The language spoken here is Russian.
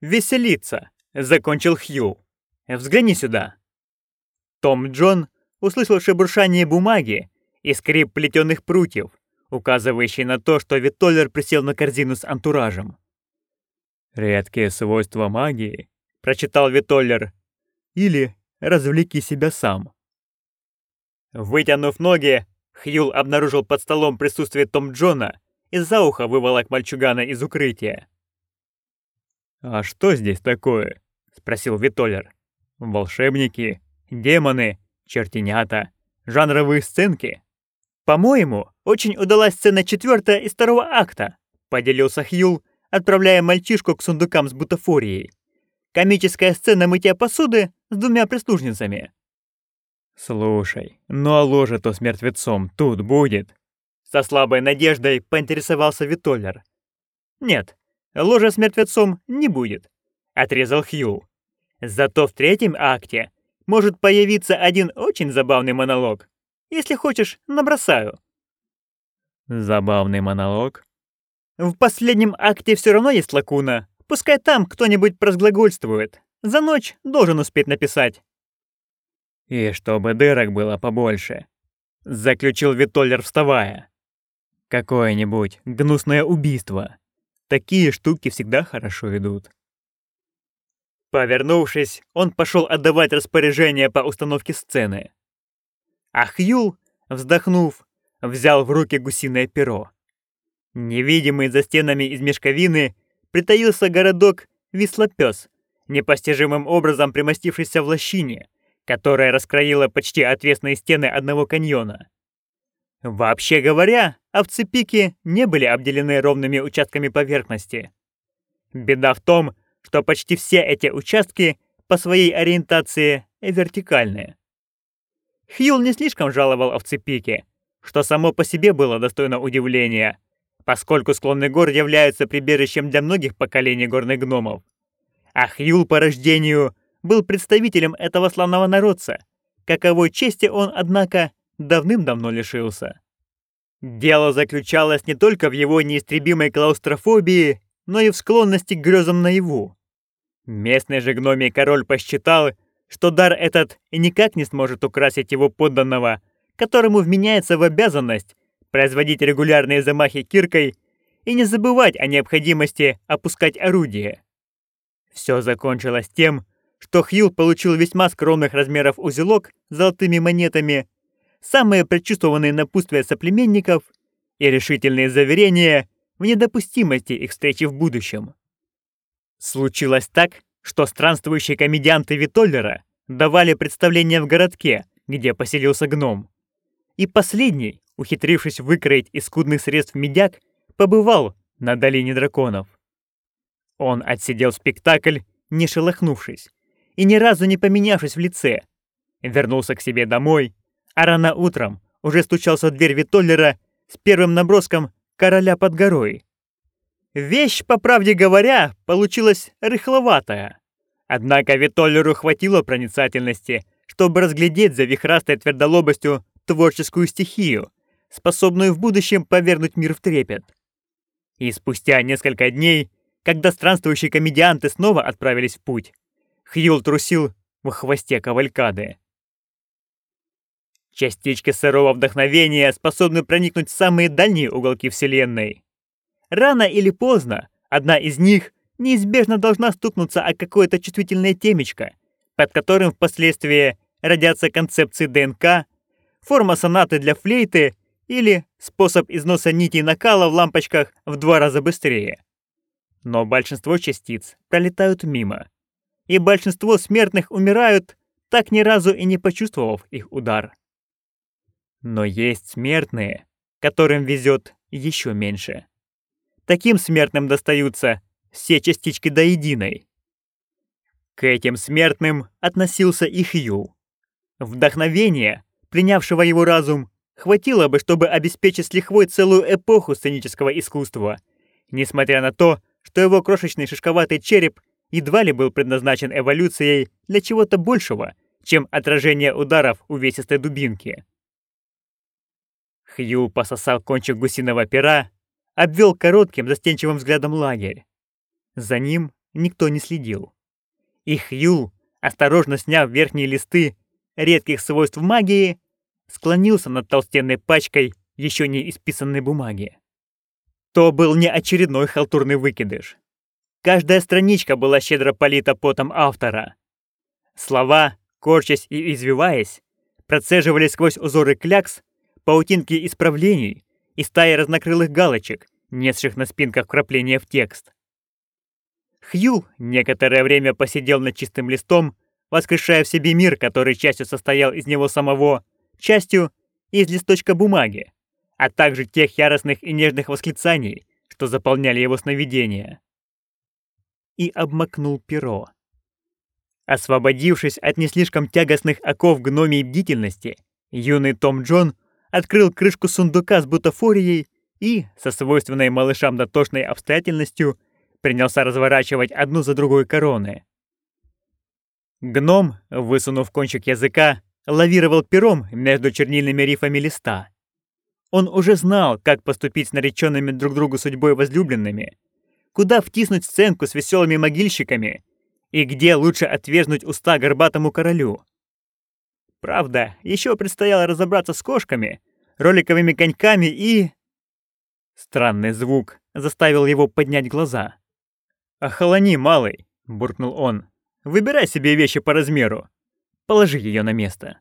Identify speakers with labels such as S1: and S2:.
S1: веселиться», — закончил Хью. «Взгляни сюда». Том Джон услышал шебуршание бумаги и скрип плетеных прутьев, указывающий на то, что Витоллер присел на корзину с антуражем. «Редкие свойства магии», — прочитал Витоллер. «Или развлеки себя сам». Вытянув ноги, Хьюл обнаружил под столом присутствие Том Джона и за ухо выволок мальчугана из укрытия. «А что здесь такое?» — спросил Витоллер. «Волшебники, демоны, чертенята, жанровые сценки?» «По-моему, очень удалась сцена четвертая из второго акта», — поделился Хьюл, отправляя мальчишку к сундукам с бутафорией. «Комическая сцена мытья посуды с двумя прислужницами».
S2: «Слушай, ну а ложе-то с мертвецом тут будет?»
S1: Со слабой надеждой поинтересовался Витоллер. «Нет, ложа с мертвецом не будет», — отрезал Хью. «Зато в третьем акте может появиться один очень забавный монолог. Если хочешь, набросаю».
S2: «Забавный монолог?»
S1: «В последнем акте все равно есть лакуна. Пускай там кто-нибудь прозглагольствует. За ночь должен успеть написать».
S2: «И чтобы дырок было побольше», — заключил Витоллер, вставая. «Какое-нибудь гнусное убийство. Такие штуки всегда хорошо идут».
S1: Повернувшись, он пошел отдавать распоряжение по установке сцены. А Хьюл, вздохнув, взял в руки гусиное перо. Невидимый за стенами из мешковины притаился городок Вислопёс, непостижимым образом примостившийся в лощине, которая раскроила почти отвесные стены одного каньона. Вообще говоря, овцы-пики не были обделены ровными участками поверхности. Беда в том, что почти все эти участки по своей ориентации вертикальные. Хьюл не слишком жаловал овцы-пики, что само по себе было достойно удивления, поскольку склоны гор являются прибежищем для многих поколений горных гномов. А Хьюл по рождению был представителем этого славного народца, каковой чести он, однако, давным-давно лишился. Дело заключалось не только в его неистребимой клаустрофобии, но и в склонности к грезам наяву. Местный же гномий король посчитал, что дар этот никак не сможет украсить его подданного, которому вменяется в обязанность производить регулярные замахи киркой и не забывать о необходимости опускать орудие. Все закончилось тем, что Хьюл получил весьма скромных размеров узелок с золотыми монетами, самые предчувствованные напутствия соплеменников и решительные заверения в недопустимости их встречи в будущем. Случилось так, что странствующие комедианты Витоллера давали представление в городке, где поселился гном. И последний, ухитрившись выкроить из скудных средств медяк, побывал на долине драконов. Он отсидел спектакль, не шелохнувшись, и ни разу не поменявшись в лице. Вернулся к себе домой, а рано утром уже стучался в дверь Витоллера с первым наброском «Короля под горой». Вещь, по правде говоря, получилась рыхловатая. Однако Витоллеру хватило проницательности, чтобы разглядеть за вихрастой твердолобостью творческую стихию, способную в будущем повернуть мир в трепет. И спустя несколько дней, когда странствующие комедианты снова отправились в путь, Хьюл трусил в хвосте кавалькады. Частички сырого вдохновения способны проникнуть в самые дальние уголки Вселенной. Рано или поздно одна из них неизбежно должна стукнуться о какое-то чувствительное темечко, под которым впоследствии родятся концепции ДНК, форма сонаты для флейты или способ износа нитей накала в лампочках в два раза быстрее. Но большинство частиц пролетают мимо и большинство смертных умирают, так ни разу и не почувствовав их удар. Но есть смертные, которым везет еще меньше. Таким смертным достаются все частички до единой. К этим смертным относился и Хью. Вдохновение, принявшего его разум, хватило бы, чтобы обеспечить лихвой целую эпоху сценического искусства, несмотря на то, что его крошечный шишковатый череп едва ли был предназначен эволюцией для чего-то большего, чем отражение ударов увесистой дубинки. Хью пососал кончик гусиного пера, обвел коротким застенчивым взглядом лагерь. За ним никто не следил. И Хью, осторожно сняв верхние листы редких свойств магии, склонился над толстенной пачкой еще не исписанной бумаги. То был не очередной халтурный выкидыш. Каждая страничка была щедро полита потом автора. Слова, корчась и извиваясь, процеживали сквозь узоры клякс, паутинки исправлений и стаи разнокрылых галочек, несших на спинках вкрапления в текст. Хью некоторое время посидел над чистым листом, воскрешая в себе мир, который частью состоял из него самого, частью — из листочка бумаги, а также тех яростных и нежных восклицаний, что заполняли его сновидения. И обмакнул перо. Освободившись от не слишком тягостных оков гномий бдительности, юный Том Джон открыл крышку сундука с бутафорией и, со свойственной малышам дотошной обстоятельностью, принялся разворачивать одну за другой короны. Гном, высунув кончик языка, лавировал пером между чернильными рифами листа. Он уже знал, как поступить с нареченными друг другу судьбой возлюбленными, куда втиснуть сценку с веселыми могильщиками и где лучше отвергнуть уста горбатому королю. Правда, еще предстояло разобраться с кошками, роликовыми коньками и... Странный звук заставил его поднять глаза. «Охолони, малый!» — буркнул он. «Выбирай себе вещи по размеру. Положи ее на место».